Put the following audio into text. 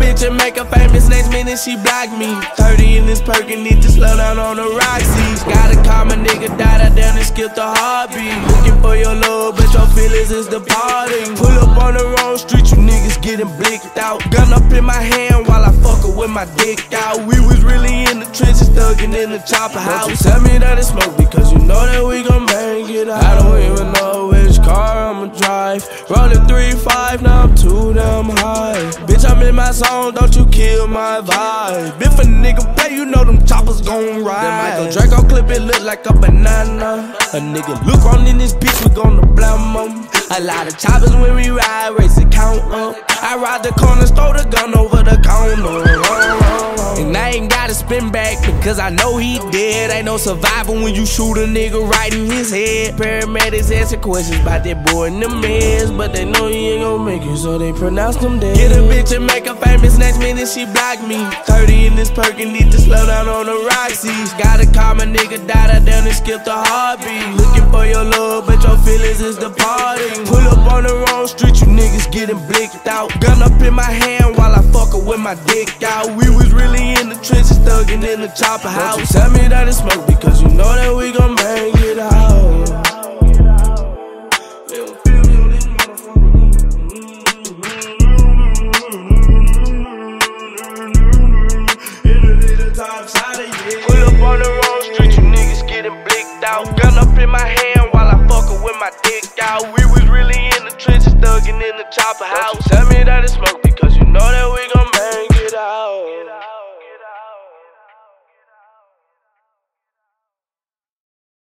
bitch and make her famous. Next minute she block me. 30 in this perk and need to slow down on the Roxy's. Gotta call my nigga, die down and skip the heartbeat. Looking for your love, but your feelings is departing. Pull up on the wrong street, you niggas getting blicked out. Gun up in my hand while I fuck her with my dick out. We was really in the trenches, thugging in the chopper house. Don't you tell me that it's smoke because you know that we gon' I'ma. Rolling 3-5, now I'm too damn high. Bitch, I'm in my zone, don't you kill my vibe. If a nigga play, you know them choppers gon' ride. That micro Draco clip, it look like a banana. A nigga look on in this bitch, we gonna blame him. A lot of choppers when we ride, race the count up. I ride the corner, throw the gun over the counter. And I ain't gotta spin back because I know he dead. Ain't no survivor when you shoot a nigga right in his head. Paramedics asking questions about that boy in the mess, but they know he ain't gon' make it, so they pronounce him dead. Get a bitch and make her famous. Next minute she block me. 30 in this perk and need to slow down on the Roxy's. Gotta call my nigga, die down and skip the heartbeat. Looking for your love, but your feelings is departing. Pull up on the wrong street, you niggas getting blicked out. Gun up in my hand with my dick out. We was really in the trenches, thugging in the chopper house. Don't you tell me that it's smoke because you know that we gon' bang it out. Pull up on the wrong street, you niggas getting blicked out. Gun up in my hand while I fuck her with my dick out. We was really in the trenches, thugging in the chopper house.